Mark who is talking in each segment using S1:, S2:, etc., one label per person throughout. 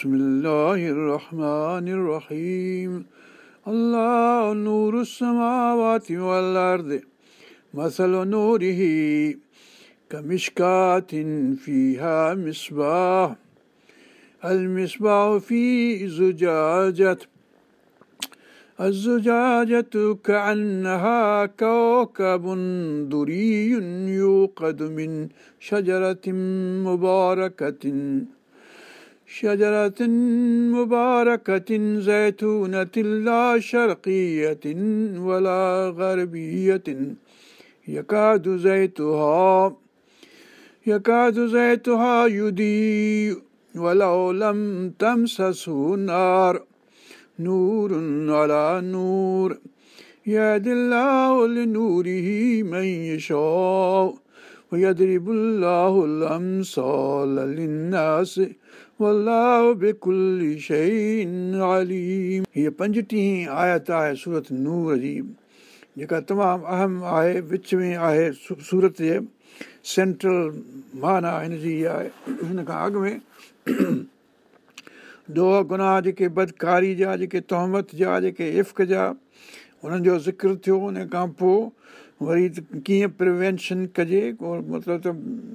S1: بسم الله الرحمن الرحيم الله نور السماوات والأرض مثل نوره كمشكات فيها مصباح المصباح في زجاجة الزجاجة كأنها كوكب دري يوقد من شجرة مباركة شجرة مباركة زيتونة لا شرقية ولا غربية يكاد زيتها يكاد زيتها يدي ولو لم تمسسه نار نور على نور يهد الله لنوره من يشاء ويضرب الله الأمثال للناس हीअ पंजटीह आयत आहे सूरत नूर जी जेका तमामु अहम आहे विच में आहे सूरत जे सेंट्रल माना हिन जी आहे हिन खां अॻु में दो गुनाह जेके बदकारी जा जेके तहमत जा जेके इफ़क़ जा उन्हनि जो ज़िक्र थियो उन खां पोइ वरी कीअं प्रिवेंशन कजे को मतिलबु त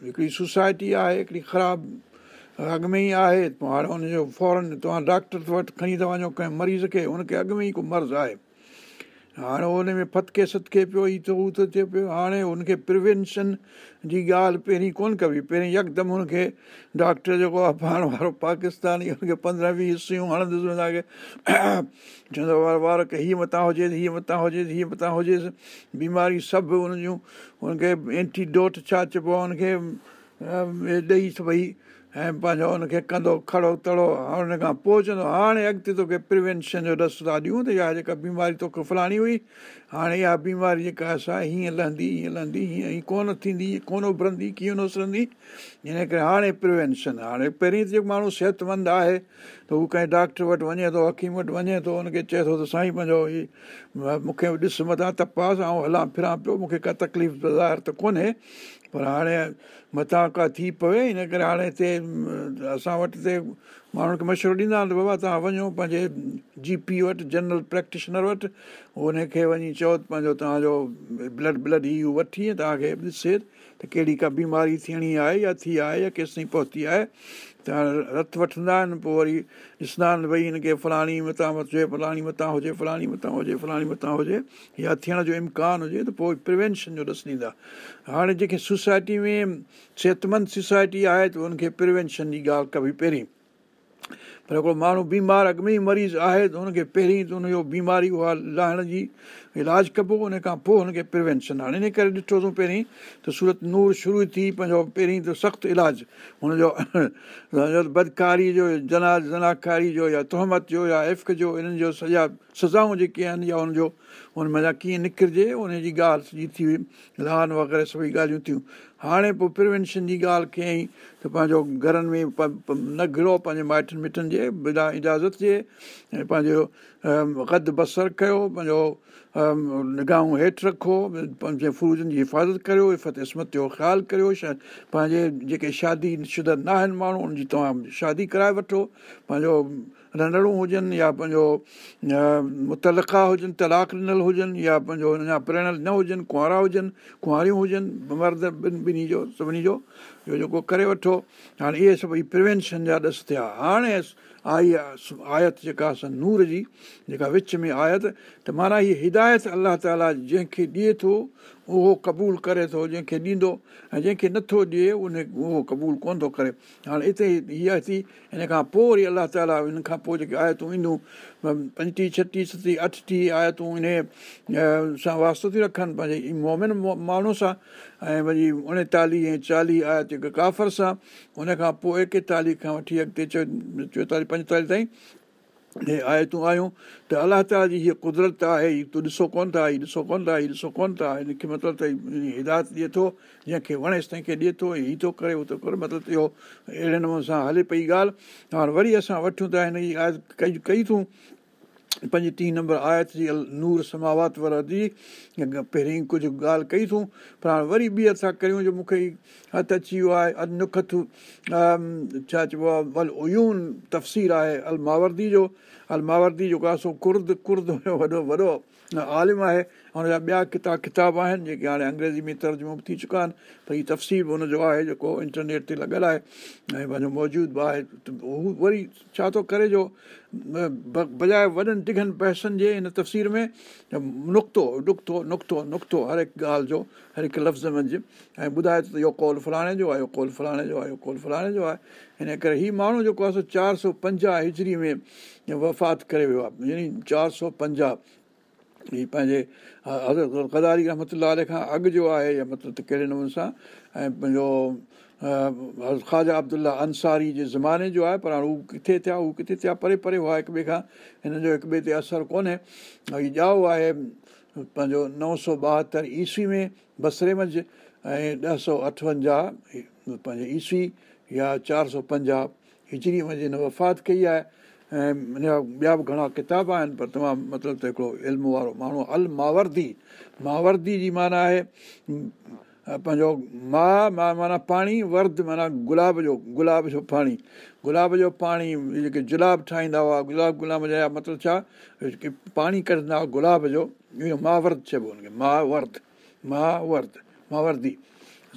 S1: हिकिड़ी सोसाइटी आहे हिकिड़ी ख़राबु अॻु में ई आहे पोइ हाणे हुनजो फौरन तव्हां डॉक्टर वटि खणी था वञो कंहिं मरीज़ खे हुनखे अॻु में ई को मर्ज़ु आहे हाणे हुन में फतके सतके पियो ई त हू त थिए पियो हाणे हुनखे प्रिवेंशन जी ॻाल्हि पहिरीं कोन कबी पहिरीं यकदमि हुनखे डॉक्टर जेको आहे पाण वारो पाकिस्तानी हुनखे पंद्रहं वीह सुयूं हणंदुसि तव्हांखे चवंदो वार वार की हीअ मथां हुजे हीअ मथां हुजेसि हीअ मथां हुजेसि बीमारी सभु हुन जूं हुनखे एंटीडोट छा चइबो आहे हुनखे ॾेई पई ऐं पंहिंजो हुनखे कंदो खड़ो तड़ो ऐं हुन खां पोइ चवंदो हाणे अॻिते तोखे प्रिवेंशन जो रस्तो था ॾियूं त इहा जेका बीमारी तोखे फलाणी हुई हाणे इहा बीमारी जेका असां हीअं लहंदी हीअं लहंदी हीअं हीअं कोन थींदी हीअं कोन उभरंदी कीअं न उसरंदी हिन करे हाणे प्रिवेंशन हाणे पहिरीं त जेको माण्हू सिहतमंद आहे त हू कंहिं डॉक्टर वटि वञे थो हकीम वटि वञे थो हुनखे चए थो त साईं पंहिंजो मूंखे ॾिस मथां तपास ऐं हलां फिरां पियो मूंखे का तकलीफ़ बाज़ारि त कोन्हे पर हाणे मथां का थी पवे हिन करे हाणे हिते असां वटि हिते माण्हुनि खे मशवरो ॾींदा आहिनि त बाबा तव्हां वञो पंहिंजे जी पी वटि जनरल प्रैक्टिशनर वटि हुनखे वञी चओ पंहिंजो तव्हांजो ब्लड ब्लड इहो वठी तव्हांखे ॾिसे त कहिड़ी का बीमारी थियणी आहे या थी आहे या केसिताईं पहुती आहे त हाणे रथ वठंदा आहिनि पोइ वरी ॾिसंदा आहिनि भई हिनखे फलाणी मथां हुजे फलाणी मथां हुजे फलाणी मथां हुजे फलाणी मथां हुजे या थियण जो इम्कान हुजे त पोइ प्रिवेंशन जो ॾिसु ॾींदा हाणे जेके सोसाइटी में सिहतमंद सोसाइटी आहे त उनखे प्रिवेंशन जी ॻाल्हि कबी पहिरीं पर हिकिड़ो माण्हू बीमार अॻु में ई मरीज़ु आहे त हुनखे पहिरीं त हुनजो बीमारी उहा लाहिण जी इलाजु कबो उन खां पोइ हुनखे प्रिवेंशन आहे इन करे ॾिठो अथऊं पहिरीं त सूरत नूर शुरू थी पंहिंजो पहिरीं त सख़्तु इलाजु हुनजो बदकारी जो जना जनाकारी जो या तहमत जो या इफ़क़ जो इन्हनि जो सॼा सज़ाऊं जेके आहिनि या हुनजो हुन माना कीअं निकिरिजे उन जी ॻाल्हि सॼी थी वई लहान वग़ैरह सभई ॻाल्हियूं थियूं हाणे पोइ प्रिवेंशन जी ॻाल्हि कयईं त पंहिंजो घरनि में न घिरो पंहिंजे माइटनि मिटनि जे बिना इजाज़त जे ऐं पंहिंजो गद बसर कयो पंहिंजो निगाहूं हेठि रखो पंहिंजे फ्रूजनि जी हिफ़ाज़त करियो इफत इस्मत जो ख़्यालु करियो पंहिंजे जेके शादी शुदा न आहिनि माण्हू उन जी तव्हां शादी कराए वठो पंहिंजो रंढिड़ हुजनि या पंहिंजो मुतलका हुजनि तलाक ॾिनल हुजनि या पंहिंजो हुनजा प्रणल न हुजनि कुंवारा हुजनि कुंवारियूं हुजनि मर्द ॿिनि ॿिन्ही जो सभिनी जो जेको करे वठो हाणे इहे सभई प्रिवेंशन जा ॾस थिया हाणे आई आहे आयत जेका असां नूर जी जेका विच में आयत त माना हीअ हिदायत अलाह ताला जंहिंखे ॾिए थो उहो क़बूलु करे थो जंहिंखे ॾींदो ऐं जंहिंखे नथो ॾिए उन उहो क़बूलु कोन थो करे हाणे हिते हीअ थी हिन खां पोइ वरी अलाह ताला हिन खां पोइ जेके आयतूं ईंदियूं पंजटीह छटीह सती अठटीह आयतूं इन सां वास्तो थी रखनि पंहिंजे मोमिन माण्हू सां ऐं वरी उणेतालीह ऐं चालीह आयत जेके काफ़र सां उनखां पोइ एकेतालीह खां वठी अॻिते चोएतालीह पंजतालीह ताईं इहे आए आयूं त अलाह ताला जी हीअ कुदरत आहे हीअ तूं ॾिसो कोन था हीअ ॾिसो कोन था हीअ ॾिसो कोन्ह था हिनखे मतिलबु त हिदायत ॾिए थो जंहिंखे वणेसि तंहिंखे ॾिए थो हीअ थो करे उहो थो करे मतिलबु इहो अहिड़े नमूने सां हले पई ॻाल्हि हाणे वरी असां वठूं था हिन जी कई अथऊं पंज टीह नंबर आयत जी अल नूर समावात समावती पहिरीं कुझु ॻाल्हि कई अथऊं पर हाणे वरी ॿी असां करियूं जो मूंखे हथु अची वियो आहे अॼु अजनुख छा चइबो आहे उयून तफ़सीर आहे अल मावर्दी जो अल मावर्दी जेको आहे सो कुर्द कुर्द हुयो वॾो वॾो आलिम आहे हुन जा ॿिया किताब किताब आहिनि जेके हाणे अंग्रेज़ी में तर्जुमो बि थी चुका आहिनि पर हीअ तफ़सील बि हुनजो आहे जेको इंटरनेट ते लॻियल आहे ऐं पंहिंजो मौजूदु बि आहे हू वरी छा थो करे जो बजाए वॾनि टिघनि पैसनि जे हिन तफ़सीर में नुक़्तो ॾुख्तो नुक़्तो नुक़्तो हर हिकु ॻाल्हि जो हर हिकु लफ़्ज़ मंझि ऐं ॿुधाए थो त इहो कौल फलाणे जो आहे इहो कॉल फलाणे जो आहे इहो कौल फलाणे जो आहे हिन करे हीउ माण्हू जेको आहे सो चारि सौ पंजाह हिजरी में वफ़ात करे वियो आहे यानी चारि सौ पंजाहु हीअ पंहिंजे हज़रत गदारी रहमते खां अॻु जो आहे या मतिलबु त कहिड़े नमूने सां ऐं पंहिंजो ख़्वाजा अब्दुला अंसारी जे ज़माने जो आहे पर हाणे हू किथे थिया हू किथे थिया परे परे हुआ हिक ॿिए खां हिन जो हिकु ॿिए ते असरु कोन्हे हीउ ॼाओ आहे पंहिंजो नव सौ ॿाहतरि ईस्वी में बसरे मंझि ऐं ॾह सौ अठवंजाहु पंहिंजे ईस्वी या चारि सौ पंजाहु हिजरी वञी हिन वफ़ात कई आहे ऐं हिन जा ॿिया बि घणा किताब आहिनि पर तमामु मतिलबु त हिकिड़ो इल्म वारो माण्हू अल मावर्दी मावर्दी जी माना आहे पंहिंजो मा मा माना पाणी वर्द माना गुलाब जो गुलाब जो पाणी गुलाब जो पाणी जेके जुलाब ठाहींदा हुआ गुलाब गुलाब जा मतिलबु छा की पाणी कढंदा हुआ गुलाब जो इहो मावर्द चइबो हुनखे मावर्द वर मा वर मा वर्दी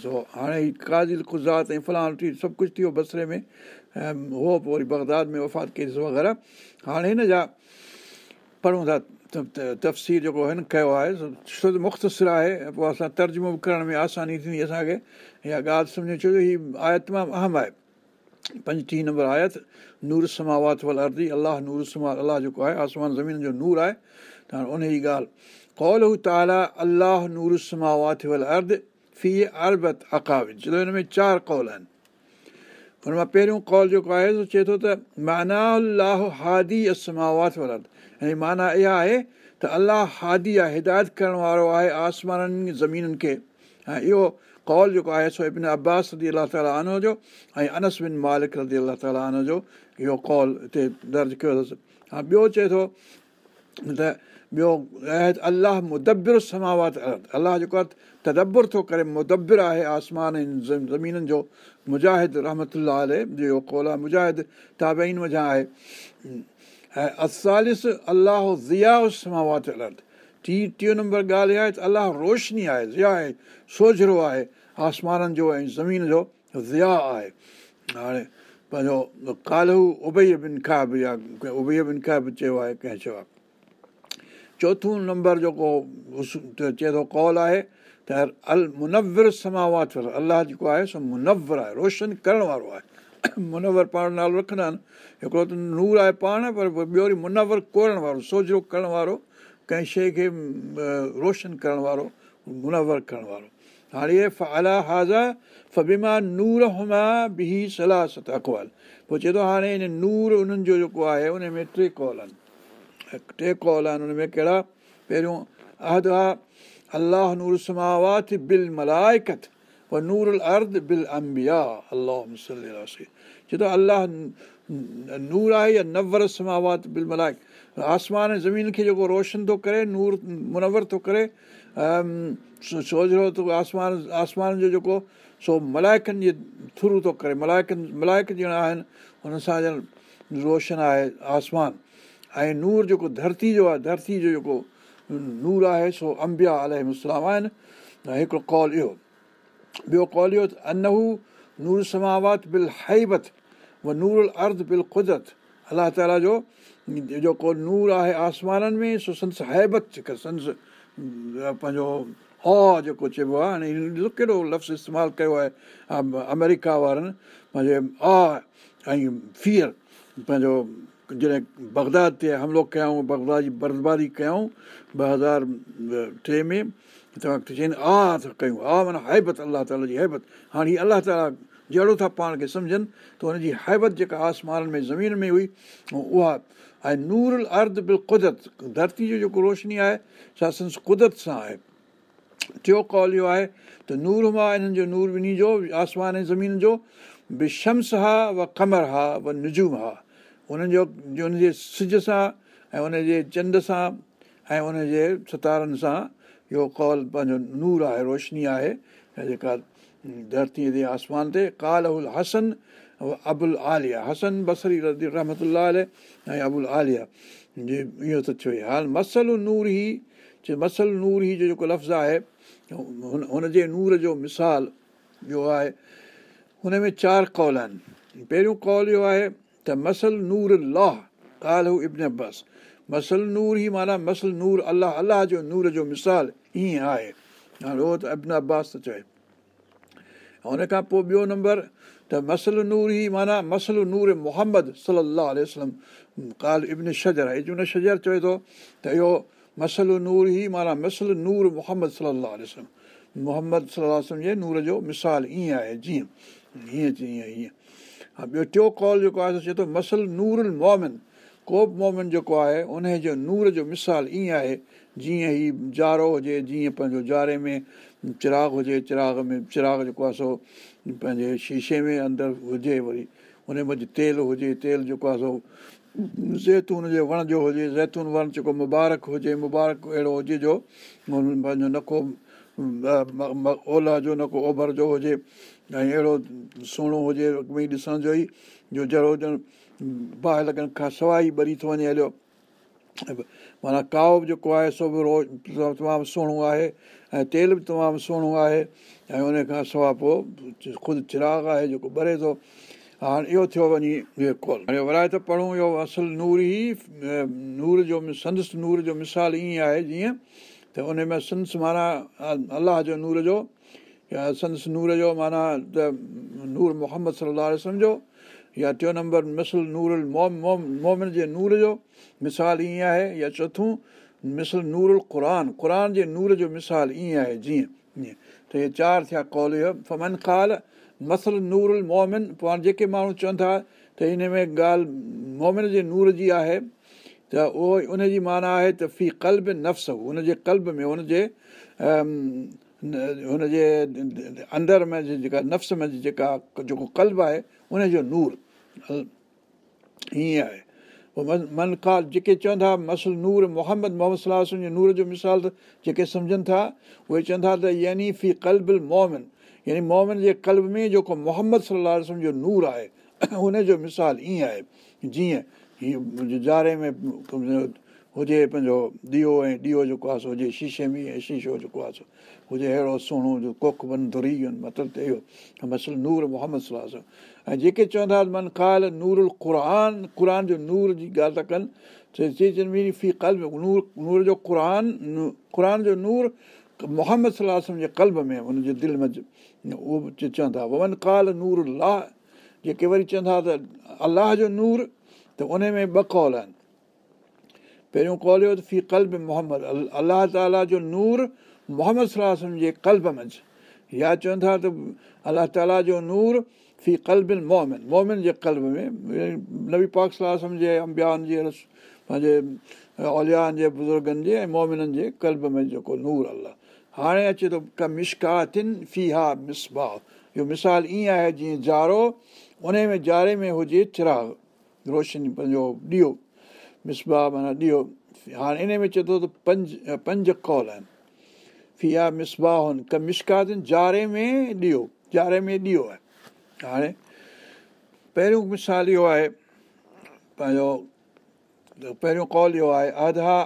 S1: सो हाणे काज़िल ख़ुज़ाती सभु कुझु थी वियो बसरे में ऐं उहो पोइ वरी बग़दाद में वफ़ात केसिस वग़ैरह हाणे हिन जा पढ़ूं था तफ़सीर जेको हिन कयो आहे मुख़्तसिर आहे पोइ असां तर्जुमो बि करण में आसानी थींदी असांखे इहा ॻाल्हि सम्झो छो जो हीअ आयत तमामु अहम आहे पंजटीह नंबर आयत नूर समावात वल अल अलाह नूर अलाह जेको आहे आसमान ज़मीन जो नूर आहे त हाणे उन जी ॻाल्हि कौल उ ताला अलाह नूर समावात वल अर्ध फी अरब अकाव हिन में चारि कौल आहिनि हुन मां पहिरियों कॉल जेको आहे चए थो त माना हादी असमावात ऐं माना इहा आहे त अलाह हादी आहे हिदायत करण वारो आहे आसमाननि ज़मीननि खे ऐं इहो कॉल जेको आहे सो इबिन अब्बास लधी अलाह ताली आनो जो ऐं अनस बिन मालिक रधी अलाह ताली आनो जो इहो कॉल हिते दर्ज कयो अथसि हा ॿियो चए थो त ॿियो ऐं अलाह मुदबिर समावात अलाह जेको आहे तदबुर थो करे मुदबिर आहे आसमान ऐं ज़मीननि जो मुजाहिद रहमत जो कोला मुजाहिद ताबेन वजा आहे ऐं असालिस अलाह ज़िया समावात अलथ टी टियों नंबर ॻाल्हि इहा आहे त अलाह रोशनी आहे ज़िया आहे सोझिरो आहे आसमाननि जो ऐं ज़मीन जो ज़िया आहे हाणे पंहिंजो कालू कालहू बिन खां बि आहे उबैबिन बि चयो आहे कंहिं चयो आहे चोथों नंबर जेको चए थो कौल आहे त अल मुनवर समावात अलाह जेको आहे सो मुनवर आहे रोशन करण वारो आहे मुनवर पाण नालो रखंदा आहिनि हिकिड़ो त नूर आहे पाण पर ॿियो वरी मुनवर कोरण वारो सोजरो करण वारो कंहिं शइ खे रोशन करण वारो मुनवर करण वारो हाणे अला हाज़ा फ़बीमा नूर हुमा बि सलाह सत पोइ चए थो हाणे हिन नूर उन्हनि जो जेको आहे उनमें टे कॉल आहिनि टे कॉल आहिनि हुन में कहिड़ा पहिरियों अहद आहे अलाह नूर समावत बिल मलाइकथ नूर बिलिया अल छो त अल्लाह नूर आहे या नवर समावतातक आसमान ज़मीन खे जेको रोशन थो करे नूर मुनवर थो करे छोजो आसमान आसमान जो जेको सो मलाइकनि जे थ्रू थो करे मलाइकनि मलायक ॼण आहिनि हुन सां ॼण रोशन आहे आसमान ऐं नूर जेको धरती जो आहे धरती जो जेको नूर आहे सो अंबिया अलाम आहिनि ऐं हिकिड़ो कौल इहो ॿियो कौल इहो अनहू नूर नूरावात बिल हैबत व नूर बिल क़ुदरत अलाह ताला जो जेको नूर आहे आसमाननि में सो संस हैबत संस पंहिंजो आ जेको चइबो आहे हाणे कहिड़ो लफ़्ज़ इस्तेमालु कयो आहे अमेरिका वारनि पंहिंजे आ ऐं फीअर पंहिंजो जॾहिं बग़दाद ते हमिलो कयऊं बग़दाद जी बर्फ़बारी कयूं ॿ हज़ार टे में त वक़्तु चवनि कयूं आ माना हैबत अलाह ताला जी हैबत हाणे हीअ अलाह ताला जहिड़ो था पाण खे सम्झनि त हुनजी हैबत जेका आसमाननि में ज़मीन में हुई उहा ऐं नूर अर्द बिल क़ुदरत धरती जो जेको रोशनी आहे छा क़ुदरत सां आहे टियों कॉल इहो आहे त नूर मां हिननि जो नूर ॿिन्ही जो आसमान ऐं ज़मीन जो बि शम्स हा व कमर हा व निज़ूम हा उन्हनि जो हुनजे सिज सां ऐं उन जे चंड सां ऐं उनजे सितारनि सां इहो कौल पंहिंजो नूर आहे रोशनी आहे जेका धरतीअ ते आसमान ते काल उल हसन अबुल आलिया हसन बसरी रहमत ऐं अबुल आलिया जी इहो त थियो आहे हाल मसल नूर ई च मसल नूर ई जो जेको लफ़्ज़ु आहे हुन हुनजे नूर जो मिसाल जो आहे हुन में चारि कौल आहिनि पहिरियों कौल इहो आहे त मसल नूर इब्न अब्बास मसल नूर ई माना मसल नूर अलाह अलाह जो नूर जो मिसाल ईअं आहे हाणे अब्न अब्बास त चए ऐं हुन खां पोइ ॿियो नंबर त मसल नूर ई माना मसल नूर मोहम्मद सलाहु आलम काल इब्न शजर आहे शजर चए थो त इहो मसलो नूर ई माना मसल नूर मोहम्मद सलाहु आलम मोहम्मद सलम जे नूर जो मिसाल ईअं आहे जीअं ईअं चईं ईअं हा ॿियो टियों कॉल जेको आहे चए थो मसल नूर मोमिन को बि मोमिन जेको आहे उन जो नूर जो मिसाल ईअं आहे जीअं ई जारो हुजे जीअं पंहिंजो जारे में चिराग हुजे चिराग में चिराग जेको आहे सो पंहिंजे शीशे में अंदरि हुजे वरी उन में तेल हुजे तेल जेको आहे सो ज़ैतून जे वण जो हुजे ज़ैतून वण जेको मुबारक हुजे मुबारक अहिड़ो हुजे जो पंहिंजो न को ओला जो न को ओभर जो हुजे ऐं अहिड़ो सुहिणो हुजे ॿई ॾिसण जो ई जो जहिड़ो ॼण बाहि लॻण खां सवाइ ॿरी थो वञे हलियो माना काओ बि जेको आहे सो बि रो तमामु सुहिणो आहे ऐं तेल बि तमामु सुहिणो आहे ऐं उन खां सवाइ पोइ ख़ुदि चिराग आहे जेको ॿरे थो हाणे इहो थियो वञी कॉल हाणे वराए त पढ़ूं इहो असुलु नूर ई नूर जो संदसि नूर जो मिसाल ईअं आहे जीअं त उनमें संदसि माना अलाह जो नूर जो या संदसि नूर जो माना त नूर मोहम्मद सलाहु जो या टियों नंबर मिसल नूर मोमिन जे नूर जो मिसाल ईअं आहे या चोथों मिसल नूर क़ुर क़ुर जे नूर जो मिसाल ईअं आहे जीअं ईअं त इहे चारि थिया कौल फमन ख़ाल मसल नूरु मोमिन पाण जेके माण्हू चवनि था त हिन में ॻाल्हि मोमिन जे नूर जी आहे त उहो उनजी माना आहे त फ़ी क़ल्ब नफ़्स हुनजे कल्ब में हुनजे हुनजे अंदर में जेका नफ़्स में जेका जेको कल्बु आहे उनजो नूर ईअं आहे मनकार जेके चवंदा मसल नूर मोहम्मद मोहम्मद सलाहु जो नूर जो मिसाल जेके सम्झनि था उहे चवंदा त यनीफ़ी क़ल्बल मोमिन यानी मोमिन जे कल्ब में जेको मोहम्मद सलाहु जो नूर आहे हुनजो मिसाल ईअं आहे जीअं हीअं ज़ारे में हुजे पंहिंजो ॾीओ ऐं ॾीओ जेको आहे सो हुजे शीशे में ऐं शीशो जेको आहे सो हुजे अहिड़ो सुहिणो हुजे कोख बन धुरी वञनि मतिलबु इहो मसल नूर मोहम्मद सलाह सां ऐं जेके चवंदा मन मनकाल नूरु क़ुरान क़ुर जो नूर जी ॻाल्हि था कनि चवनि चनी फी कल्ब नूर नूर जो क़ुर क़ुर जो नूर मोहम्मद सलाह सलाहु जे कल्ब में हुनजे दिलि में उहो बि चवंदा हुआ नूर नूरुलाह जेके वरी चवंदा हुआ त अलाह जो नूर त उन में ॿ कौल आहिनि पहिरियों हुयो त फी कल्ब मोहम्मद अल अल्लह ताला जो नूर मोहम्मद सलाहु जे कल्ब मंझ या चवनि था त अलाह ताला जो नूर फी कल्ब मोहमिन मोमिन जे कल्ब में नबी पाक सलाहु जे अंबियान जे पंहिंजे औलियान जे बुज़ुर्गनि जे ऐं मोमिननि जे कल्ब में जेको नूर अलाह हाणे अचे थो क मिस्का फी हा मिस भा इहो मिसाल ईअं आहे जीअं जारो उन में जारे में हुजे चिराग रोशनी पंहिंजो ॾीओ मिसबाह माना ॾियो हाणे इने में चए थो त पंज पंज कौल आहिनि फिया मिसबाहनि क मिस्कातिन ॼारे में ॾियो यारे में ॾियो आहे हाणे पहिरियों मिसाल इहो आहे पंहिंजो पहिरियों कौल इहो आहे अधहा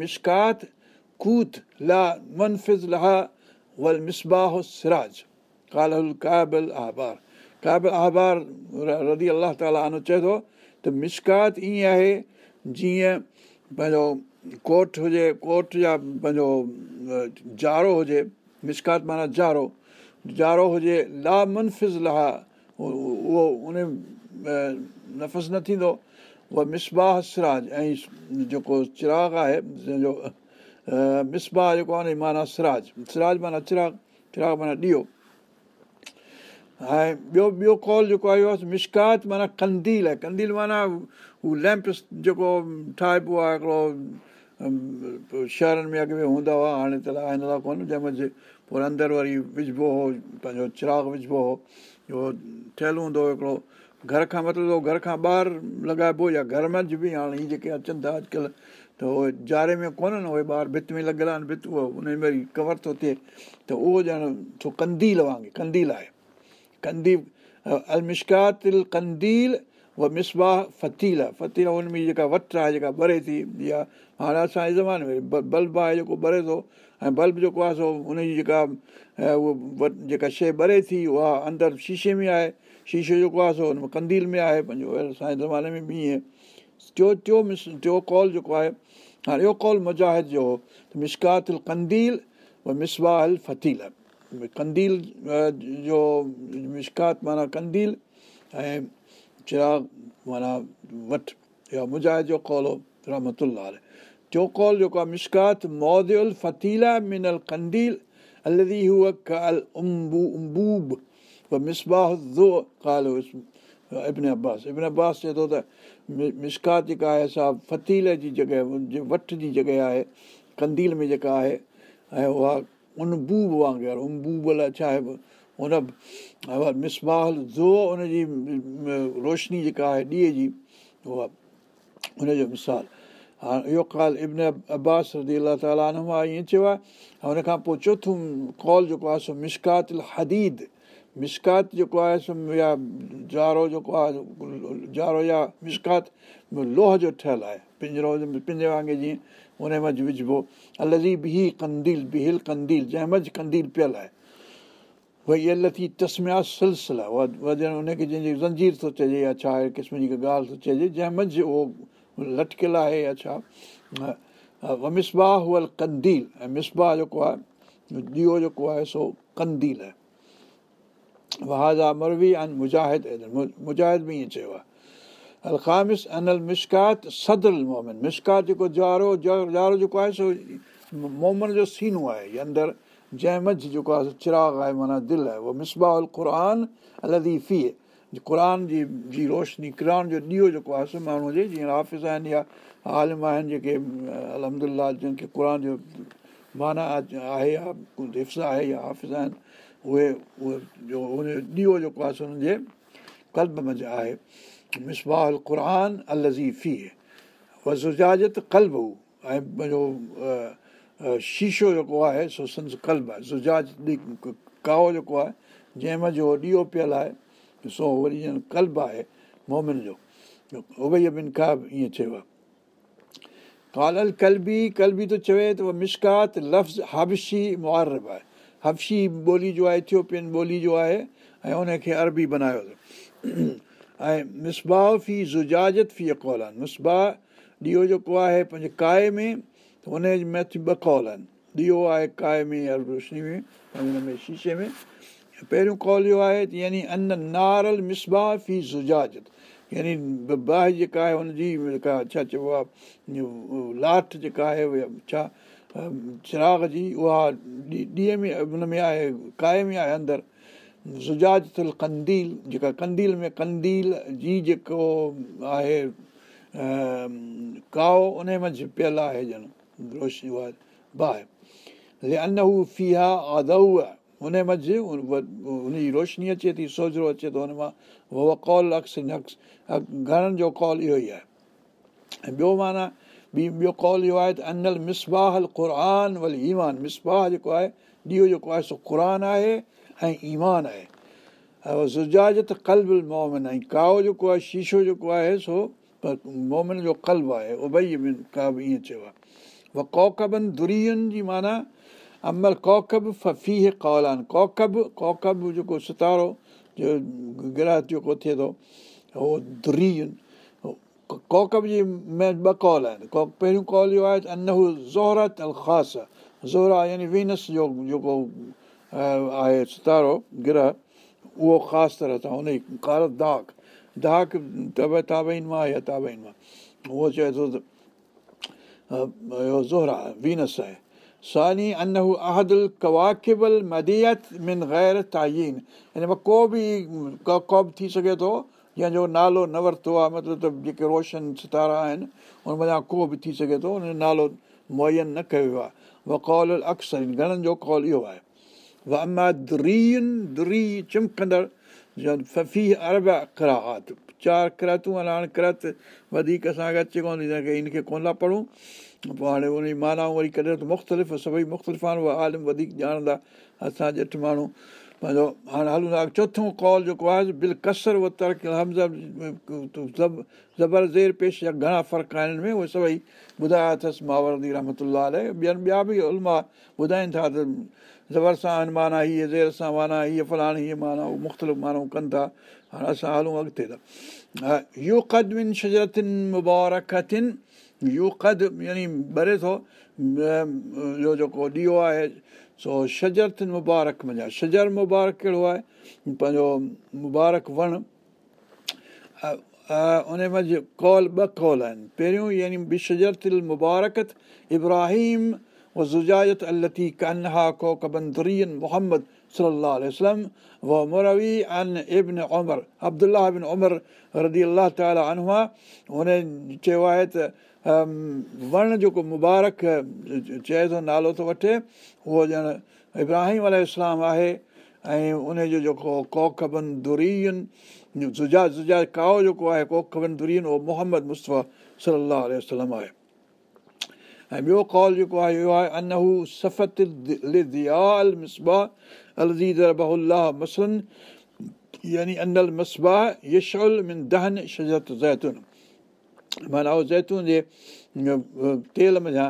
S1: मिस्कातूत लाफ़ लह वल मिसबाह सिराज काल काबल अहबार काबल अहबार रधी अलाह चए थो त ईअं आहे जीअं पंहिंजो कोट हुजे कोट या पंहिंजो जारो हुजे मिशकात माना जारो जारो हुजे ला मुनफ़िज़ लहा उहो उन नफ़ज़ न थींदो उहा मिसबाह सिराज ऐं जेको चिराग आहे जंहिंजो मिसबाह जेको आहे न माना सिराज सिराज माना चिराग चिराग माना ॾीओ ऐं ॿियो ॿियो कॉल जेको आहे मिशकात माना कंदील आहे कंदील माना हू लैंप जेको ठाहिबो आहे हिकिड़ो शहरनि में अॻ में हूंदा हुआ हाणे त हिन लाइ कोन जंहिंमें पोइ अंदरि वरी विझिबो हो पंहिंजो चिराग विझिबो हो उहो ठहियलु हूंदो हुओ हिकिड़ो घर खां मतिलबु घर खां ॿाहिरि लॻाइबो या घर में बि हाणे हीअ जेके अचनि था अॼुकल्ह त उहे जारे में कोन्हनि उहे ॿार भित में लॻियल आहिनि भित उहो उन में वरी कवर थो थिए त उहो ॼण थो कंदील वांगुरु कंदील आहे कंदील अलमिश्कातिल कंदील उहा मिस्बाह फ़तीला हुन में जेका वट आहे जेका ॿरे थी इहा हाणे असांजे ज़माने में बल्ब आहे जेको ॿरे थो ऐं बल्ब जेको आहे सो हुन जेका उहो जेका शइ ॿरे थी उहा अंदरि शीशे में आहे शीशो जेको आहे सो हुन में कंदील में आहे पंहिंजो असांजे ज़माने में बि ईअं टियों टियों मिस टियों कौल जेको आहे हाणे इहो कौल मुजाहिद जो हो त मिसकात अल कंदील उहा मिस्बाह अल फ़तील कंदील जो मिसकात माना कंदील ऐं मुजाहिद जो कौल जेको आहे इबिन अब्बास चए थो त मिस्कात जेका आहे सा फ़तील जी जॻह वठ जी जॻह आहे कंदील में जेका आहे ऐं उहा उनबुब वांगुरु उन्बूब छा आहे उन मिसबाह ज़ो उनजी रोशनी जेका आहे ॾींहं जी उहा उनजो मिसाल हाणे इहो काल इब्न अब्बास रदी अल अला तालो आहे ईअं चयो आहे हुन खां पोइ चोथों कॉल जेको आहे सो मिस्कात हदीद मिशकात जेको आहे सो या जारो जेको आहे जारो या मिशकात लोह जो ठहियलु आहे पिंजरो पिंजरे वांगुरु जीअं उन मंझि विझिबो अलज़ी बिह कंदील बिहिल कंदील जंहिं मंझि कंदील पियल आहे भई अलथी तस्मिया सिलसिला वॼण उनखे जंहिंजी ज़ंजीर थो चइजे या छा अहिड़े क़िस्म जी ॻाल्हि थो चइजे जंहिं मंझि उहो लटकियलु आहे या छा मिसबाह हुअल कंदील ऐं मिसबाह जेको आहे ॾीओ जेको आहे सो कंदील आहे वहाजा मरवी मुजाहिद मुजाहिद बि ईअं चयो आहे अल ख़ामिस अल मिशकात सदर मोमिन मिशकात जेको जारो जारो जेको आहे सो मोमन जो सीनो आहे अंदरि जंहिं मंझि जेको आहे चिराग आहे माना दिलि आहे उहो मिसबा मिसबाहल क़ुरान लज़ी फ़ी क़र जी जी रोशनी क़रान जो ॾीओ जेको आहे सो माण्हू जे जीअं आफ़िज़ आहिनि या आलिम आहिनि जेके अलहम लिनि खे क़ुर जो माना आहे या हिफ़्सा आहे या आफ़िज़ आहिनि उहे उहे जो उनजो ॾीओ जेको आहे सो हुनजे कल्ब मंझि आहे मिसबा मिसबाहल क़ुरानज़ीफ़ी उहा सुजाजत कल्ब हू ऐं पंहिंजो शीशो जेको आहे सो संस कल्बु आहे सुजाज काओ जेको आहे जो ॾीओ पियल आहे सो वरी ॼण कल्ब आहे मोमिन जो उबैया बिन काव ईअं चयो आहे कालल कल्बी कल्बी थो चवे त उहा मिस्का लफ़्ज़ हबशी मुआरब आहे हबशी ॿोली जो आहे इथियोपियन ॿोली जो आहे ऐं उन खे अरबी बनायो अथऊं ऐं मिस्बाह फी ज़ुजाजत फ़ी कोला मिस्बाह ॾीओ जेको आहे पंहिंजे काए में त हुन उनजी मथ ॿ कॉल आहिनि ॾियो आहे काए में या रोशनी में ऐं उन में शीशे में पहिरियों कॉल इहो आहे त यानी अन नारल मिसबा फी जुजाज यानी बाहि जेका आहे हुनजी जेका छा चइबो आहे लाठ जेका आहे छा चिराग जी उहा ॾींहं में हुन में आहे काए में आहे अंदरि जुजाज थियल कंदील जेका कंदील में कंदील जी जेको आहे काओ उन मंझि पियल आहे ॼण रोशनी आहे बाहिन फि अदा हुन मज़ उनजी रोशनी अचे थी सोजरो अचे थो हुन मां कॉल अक्स नक्स घणनि जो कॉल इहो ई आहे ऐं ॿियो माना ॿी ॿियो कॉल इहो आहे त अनल मिसबाह अल ख़ुरान वल ईमान मिसबाह जेको आहे ॾीओ जेको आहे सो क़ुर आहे ऐं ईमान आहे ज़ुजाजत कल्ब त कल्बु मोमिन कावो जेको आहे शीशो जेको आहे सो मोमिन जो कल्ब आहे उबई भई काव बि इअं चयो आहे व कॉकबनि धुरीयुनि जी माना अमर कॉकब फ़ीह कौला आहिनि कॉकब جو जेको सितारो ग्रह जेको थिए थो उहो धुरी कोकब जी में ॿ कौल आहिनि पहिरियों कॉल इहो आहे तोहर अल ख़ासि ज़ोहर यानी वीनस जो जेको आहे सितारो ग्रह उहो ख़ासि तरह सां उनजी कार दाख़ दाग ताबाइन मां या ताबाइन मां उहो चए थो त वीनस आहे सानी अवाकिबल ग़ैर ताइन हिन में को बि कॉब थी सघे थो जंहिंजो नालो न वरितो आहे मतिलबु त जेके रोशन सितारा आहिनि उन मथां को बि थी सघे थो उनजो नालो मुयन न कयो वियो आहे वौल आहिनि घणनि जो कौल इहो आहे चमकंदड़ी अरबरात चारि किरतूं अनान किर्त वधीक असांखे अचे कोन थी कोने हिनखे कोन था पढ़ूं पोइ हाणे उनजी माना वरी कॾहिं त मुख़्तलिफ़ सभई मुख़्तलिफ़ आहिनि उहा आलिम वधीक ॼाणंदा असां जेठि माण्हू पंहिंजो हाणे हलूं था चोथों कॉल जेको आहे बिल कसर बिलसरु ज़बर ज़ेर पेश जा घणा फ़र्क़ु आहिनि हिन में उहे सभई ॿुधाया अथसि रहमत ॿियनि ॿिया बि उलमा ॿुधाइनि था त ज़बर सां माना हीअ ज़ेर सां माना हीअ फलाणी हीअ माना उहे मुख़्तलिफ़ माण्हू कनि था असां हलूं अॻिते त यूखिन शजरतुनि मुबारक अथियुनि यू ख़दु ॿरे थो जेको ॾीओ आहे सो शजरतल मुबारक मञा शजर मुबारक कहिड़ो आहे पंहिंजो मुबारक वणु उनमां जी कौल ॿ कौल आहिनि पहिरियों यानी बि शिजरत मुबारक इब्राहिम ज़ुजात अलती कनहा को क़बंदरीन मुहम्मद सलाहु मोरवी अन इब्न उमर अब्दुला अबिन उमर रदी अलाह ताला हुन चयो आहे त वण जेको मुबारक चए थो नालो थो वठे उहो ॼण इब्राहिम अल आहे ऐं उनजो जेको कोखबन दुरीन जुजा जुजा काओ जेको आहे कोखबन दुरीन उहो मोहम्मद मुस्तफ़ा सलाहु आलम आहे ऐं ॿियो कॉल जेको आहे इहो आहे अनहू सफ़त लिदिया अल मिसबा अलज़ीद रबहुल्लाह मसलन यानी अनल मसबा यशल मिन दहन शजरत ज़ैतून माना उहो ज़ैतून जे तेल मञा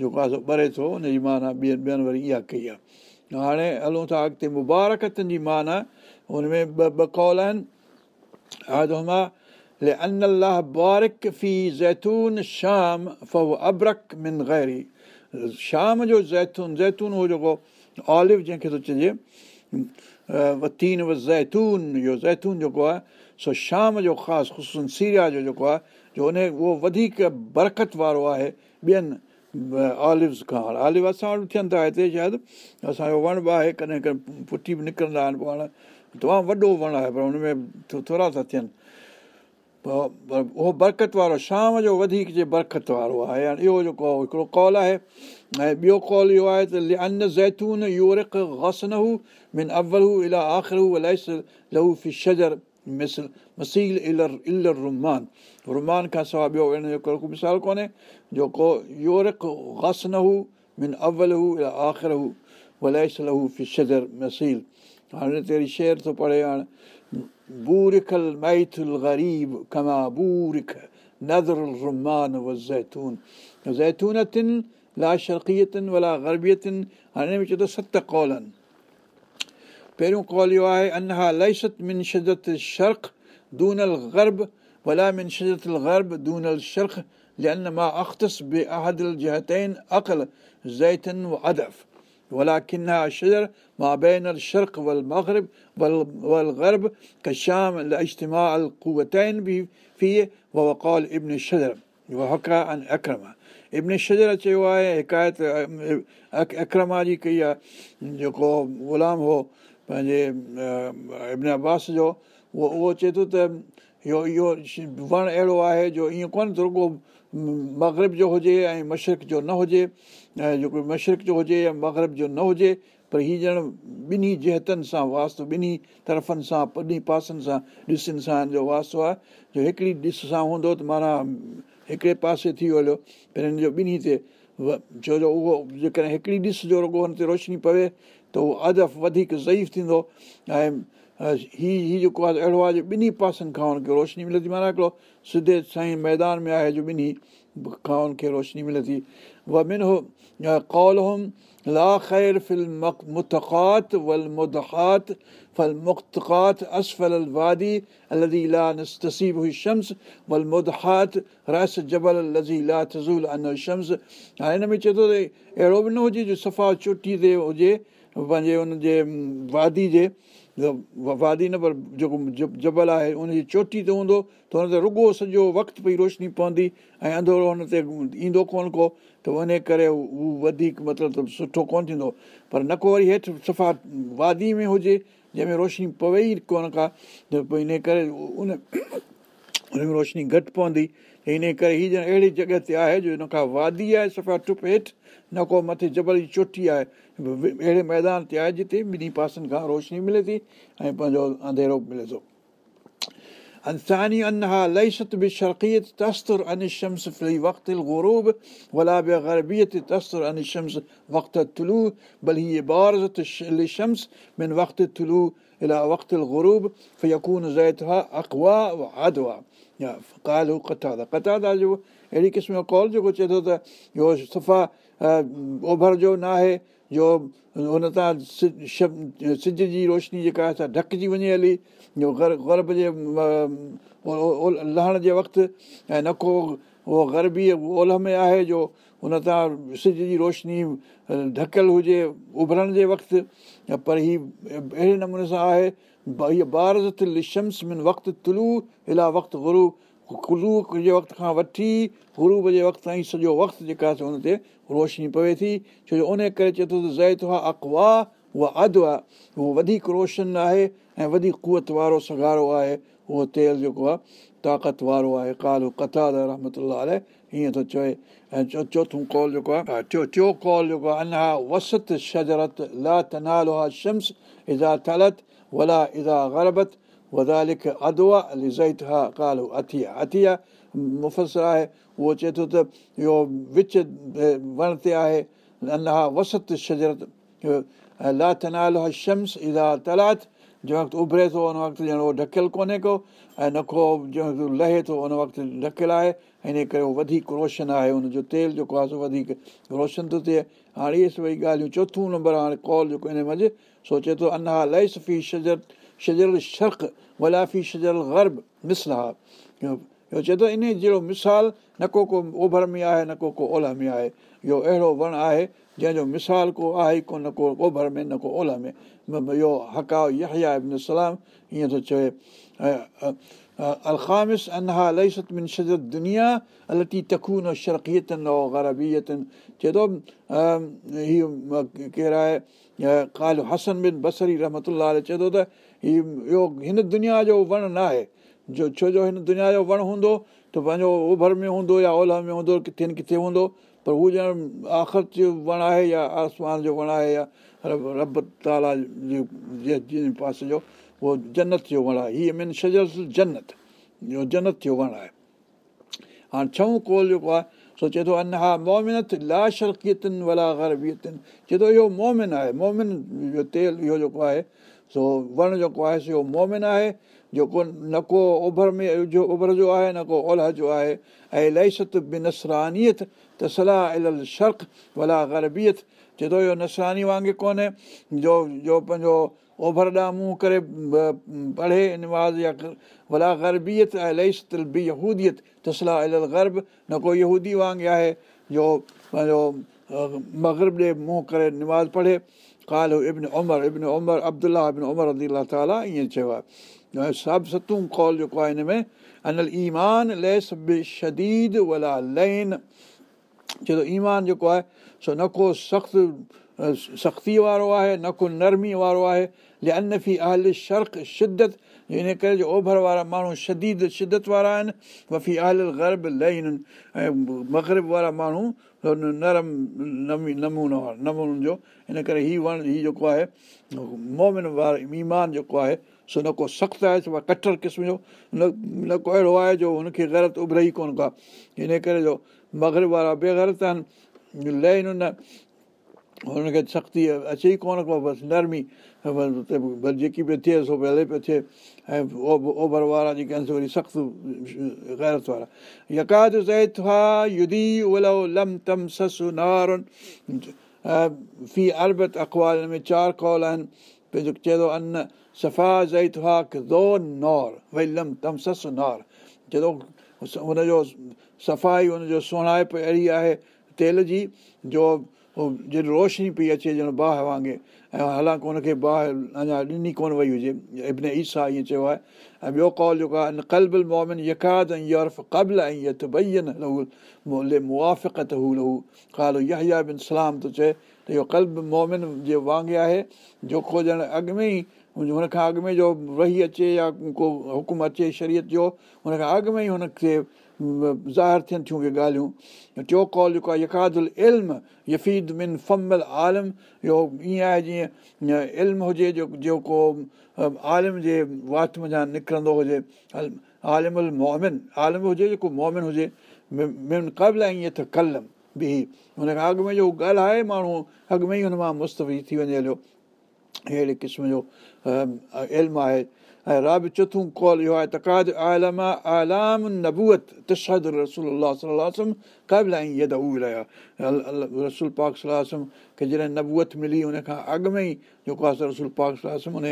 S1: जेको आहे सो ॿरे थो उनजी माना ॿियनि ॿियनि वरी इहा कई आहे हाणे हलूं था अॻिते मुबारकतुनि जी माना हुन में ॿ ॿ कॉल आहिनि आदमा لأن الله بارك في زيتون الشام فهو أبرك من غيري شام جو زيتون زيتون هو جو آلف جن کے تو چجے وطین و زيتون جو زيتون جو کوئا سو شام جو خاص خصوصاً سيريا جو جو کوئا جو انہیں وہ ودھی کے برکت وارو آهي بین آلوز کھان آلو اسا وٹ تھن تھا ایتے شاید اسا جو ون با ہے کنے کر پٹی بھی نکرن ان پوانا تمام وڈو ون ہے پر ان میں تھوڑا تھا تھن उहो बरक़त वारो शाम जो वधीक जे बरक़त वारो आहे इहो जेको हिकिड़ो कॉल आहे ऐं ॿियो कॉल इहो आहे त अन ज़ैतून योख गिन आख़िरु रुमान खां सवाइ ॿियो इन जो को मिसाल कोन्हे و को له ग़ास नवल हू लहूफ़ शेर थो पढ़े हाणे بورك الميت الغريب كما بورك نذر الرمان والزيتون زيتونة لا شرقية ولا غربية أنا हिन में ست قولا सत कौल आहिनि पहिरियों कौल इहो आहे अनहा लैसत मिन शिदत शर्क़ दून अल गर्ब वला لأن ما أختص بأحد الجهتين أقل زيت وعدف वला किना ما بين الشرق والمغرب والغرب كشام الاجتماع القوتين فيه इश्तिमा ابن इब्न शजर चयो आहे ابن अक्रमा जी कई आहे जेको ग़ुलाम हो पंहिंजे इब्न अब्बास जो उहो उहो चए थो त इहो يو वणु अहिड़ो آهي جو ईअं ڪون थो रुगो मग़रिब जो हुजे ऐं मशरक़ जो न ऐं जेको मशरक जो हुजे या मगरब जो न हुजे पर हीअ ॼण ॿिन्ही जेहतनि सां वास्तो ॿिन्ही तरफ़नि सां ॿिन्ही पासनि सां ॾिसनि सां वास्तो आहे जो हिकिड़ी ॾिस सां हूंदो त माना हिकिड़े पासे थी हलियो पर हिन जो ॿिन्ही ते छो जो उहो जेकॾहिं हिकिड़ी ॾिस जो रुॻो हुन ते रोशनी पवे त उहो अदफ़ वधीक ज़ईफ़ थींदो ऐं हीअ हीअ जेको आहे अहिड़ो आहे जो ॿिन्ही पासनि खां हुनखे रोशनी मिले थी माना हिकिड़ो सिधे साईं मैदान में आहे जो ॿिन्ही खां हुनखे रोशनी मिले थी उहा मिन उहो कौल لا خير في المتقات मतात वलमुदात फ़ल الوادي الذي لا वादी الشمس नस्तीब हु शम्स الذي لا تزول عنه الشمس ला तज़ूल अनो शम्स हाणे جي में चए थो त अहिड़ो बि न वादी न पर जेको जबल आहे उनजी चोटी ते हूंदो त हुन ते रुॻो सॼो वक़्तु पई रोशनी पवंदी ऐं अंधोड़ो हुन ते ईंदो कोन को त उन करे उहो वधीक मतिलबु सुठो कोन्ह थींदो पर न को वरी हेठि सफ़ा वादी में हुजे जंहिंमें रोशनी पवे ई कोन का त पोइ इन करे उनमें रोशनी घटि पवंदी हिन करे हीअ ॼण अहिड़ी जॻह ते आहे जो हिन खां वादी आहे सफ़ा टुप हेठि न को मथे जबल जी चोटी आहे अहिड़े मैदान ते आहे जिते ॿिन्ही पासनि खां रोशनी मिले थी ऐं पंहिंजो अंधेरो बि मिले थो الثاني أنها ليست بالشرقية تستر عن الشمس في وقت الغروب ولا بغربية تستر عن الشمس وقت الطلوع بل هي بارزة للشمس من وقت الطلوع إلى وقت الغروب فيكون زيتها أقوى وعدوى قالوا قطادة قتادة जो अहिड़ी क़िस्म जो कॉल जेको جو صفا त آه، جو ناهي جو हुन तां सि सिज जी रोशनी जेका आहे ढकिजी वञे हली जो गर गरब जे लहण जे वक़्तु ऐं न को उहो गरबी ओलह में आहे जो हुन तां सिज जी रोशनी ढकियलु हुजे उभरण जे वक़्तु पर हीअ अहिड़े नमूने सां आहे हीअ बारसिल में वक़्तु तुलू इला वक़्तु गुरू कुलू जे वक़्त खां वठी गुरूब जे वक़्तु ताईं सॼो वक़्तु जेका आहे हुन ते रोशनी पवे थी छो जो उन करे चए थो त ज़वा उहा अदवा उहो वधीक रोशन आहे ऐं वॾी कुवत वारो सगारो आहे उहो तेल जेको आहे ताक़त वारो आहे कालो कतार रहमत हीअं थो चए ऐं चो चोथो कॉल जेको आहे मुफ़सर आहे उहो चए थो त इहो विच वण ते आहे अलाह वसत शजरत ऐं लातनाल शम्स इला तलात जंहिं वक़्तु उभिरे थो उन वक़्तु ॼण उहो ढकियलु कोन्हे को ऐं न को जंहिं वक़्तु लहे थो उन वक़्तु ढकियलु आहे हिन करे उहो वधीक रोशन आहे हुनजो तेल जेको आहे सो वधीक रोशन थो थिए हाणे इहे सभई ॻाल्हियूं चोथों नंबर हाणे कॉल जेको हिन मंझि सोचे थो थो अनाह फी शजर शजर शख़ वलाफ़ी शजर ग़रब निसला ॿियो चए थो इन जहिड़ो मिसालु न को को ओभर में आहे न को को ओला में आहे इहो अहिड़ो वणु आहे जंहिंजो मिसाल को आहे को न को ओभर में न को ओला में इहो हका यिनाम ईअं थो चए अलामिसिश अलती तखू न शरखियतनि चए थो हसन बिन बसरी रहमत ले चए थो त इहो हिन दुनिया जो वणु न आहे जो छो जो हिन दुनिया जो वणु हूंदो त पंहिंजो ओभर में हूंदो या ओलह में हूंदो किथे न किथे हूंदो पर हू ॼण आख़िर जो वणु आहे या आसमान जो वणु आहे या रब रब ताला जे पासे जो उहो जन्नत जो वणु आहे हीअ मिन शजर्स जन्नत जो जन्नत जो वणु आहे हाणे छहो कोल जेको आहे सो चए थो अन हा मोमिनत वला ग़रबियतिन चए थो इहो मोमिन आहे मोमिन जो तेल इहो जेको आहे सो वणु जेको आहे सो इहो मोमिन आहे जो न को उभर में उभर जो आहे न को ओलह जो आहे ऐं लिस बिनसरानीयत त सलाह एलल शर्ख़ वला ग़रबियत चए थो इहो नसरानी वांगुरु कोन्हे जो जो पंहिंजो ओभर ॾांहुं मुंहुं करे पढ़े निमाज़ या वला ग़रबियत ऐं लिस बि इहूदीअत त सलाह एल ग़रब न को इहूदी वांगुरु आहे जो पंहिंजो मगरब ॾे मुंहुं करे निमाज़ पढ़े काल इब्न उमर इब्न उमर अब्दुला उमर ईअं चयो आहे ऐं साबसतू कॉल जेको आहे हिन में अनल ईमान लैस बि शदीद वला लइन छो जो ईमान जेको आहे सो न को सख़्तु सख़्ती वारो आहे न को नरमी वारो आहे या अनफ़ी आल शक़ शिदत इन करे जो ओभर वारा माण्हू शदीद शिदत वारा आहिनि वफ़ी आल गरब लईन ऐं मग़रब वारा माण्हू नरम नमूना वारो नमूननि जो इन करे हीउ वणु हीअ जेको आहे मोमिन वारो ईमान जेको आहे सो न को सख़्तु आहे सो कटर क़िस्म जो न न को अहिड़ो आहे जो हुनखे ग़लति उभरे ई कोन का इन करे जो मगरब वारा बेगरत आहिनि न हुनखे सख़्ती अचे ई कोन को बसि नरमी बसि जेकी पियो थिए सो हले पियो थिए ऐं ओभर वारा जेके आहिनि वरी सख़्तु ग़ैरत वारा यकाद तुधी फी अरबत अख़बार में चारि कॉल आहिनि पंहिंजो चए थो अन सफ़ा हुनजो सफ़ाई हुनजो सुहिण अहिड़ी आहे तेल जी जो रोशनी पई अचे ॼण बाहि वांगुरु ऐं हालांकि हुनखे बाहि अञा ॾिनी कोन वई हुजे इब्न ईसा ईअं चयो आहे ऐं ॿियो कॉल जेको आहे सलाम थो चए त इहो कलब मोमिन जे वांगुरु आहे जो ॼण अॻ में ई हुनखां अॻु में जो वही अचे या को हुकुम अचे शरीयत जो हुनखां अॻु में ई हुनखे ज़ाहिर थियनि थियूं उहे ॻाल्हियूं टियों कॉल जेको आहे यकादुल इल्म यफ़ीद मिन फमल आलम इहो ईअं आहे जीअं इल्मु हुजे जो जेको आलिम जे वातम मञा निकिरंदो हुजे आलिम उल मोमिन आलिम हुजे जेको मोमिन हुजे मिन क़बल ऐं ईअं त कलम बि हुन खां अॻु में जो ॻाल्हाए माण्हू अॻु में ई हुन मां मुस्तफ़ी थी वञे हलियो अहिड़े क़िस्म जो इल्मु आहे ऐं रा चौथों कौल इहो आहे तकाज आलमा आलाम नबूआत रसोल अलाहम काबिलाईं उहे रहिया रसोल पाक सलाह खे जॾहिं नबूअत मिली हुन खां अॻु में ई जेको आहे रसोल पाक सलाह उन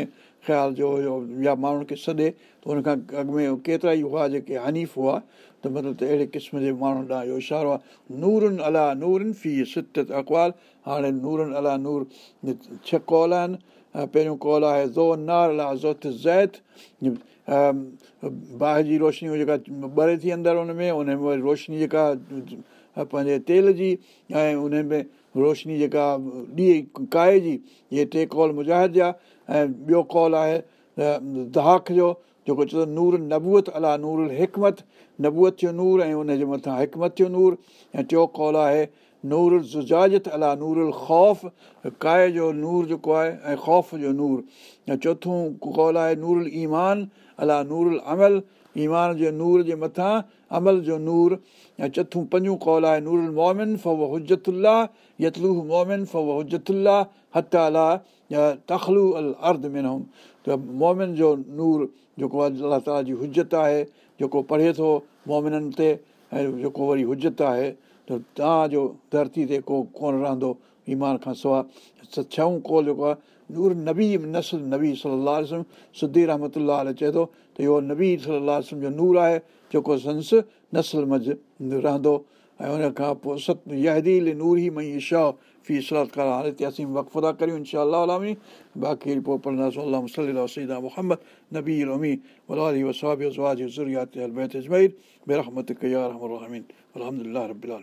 S1: ख़्याल जो हुयो या माण्हुनि खे सॾे त उनखां अॻु में केतिरा ई हुआ जेके हनीफ़ हुआ त मतिलबु त अहिड़े क़िस्म जे माण्हू ॾाढा इहो इशारो आहे नूरनि अला नूरनि फी सित अक़बाल हाणे नूरन आला नूर छह कौल आहिनि पहिरियों कॉल आहे ज़ो नार अला ज़ोत ज़ैत बाहि जी रोशनी जेका ॿरे थी अंदरि उनमें उन में वरी रोशनी जेका पंहिंजे तेल जी ऐं उन में रोशनी जेका ॾी काए जी इहे टे कॉल मुजाहिद जा ऐं ॿियो कॉल आहे दहाक जो जेको चवंदो नूर नबूअत अला नूर हिकमत नबूअत थियो नूर ऐं उनजे मथां हिकमत थियो नूर ऐं टियों कॉल आहे नूर सुजाजत अला नूर अल ख़ौफ़ काए जो नूर जेको आहे ऐं ख़ौफ़ जो नूर ऐं चोथों कौल आहे नूर अल ईमान अला नूर अल अमल ईमान जे नूर जे मथां अमल जो नूर ऐं चोथूं पंजूं कौल आहे नूर अल मोमिन फव हुजतलाह यतलू मोमिन फ़व हुजतलाह हत अला तख़लू अल अर्द में मोमिन जो नूर जेको आहे अलाह ताला जी हुजत आहे जेको पढ़े थो मोमिननि ते ऐं जेको वरी हुजत आहे त तव्हांजो धरती ते को को को को को को को को को को कोन रहंदो ईमान खां सवाइ छऊं को जेको आहे नूर नबीम नसल नबी सलाह सुद्दी रहमते थो त इहो नबी सलम जो नूर आहे जेको संस नसल मज रहंदो ऐं हुन पोइ सत यादील नूर ई शाह फी सलकार वकफा करियूं इनशा बाक़ी पोइ पढ़ंदासीं वसीला मुहम्मद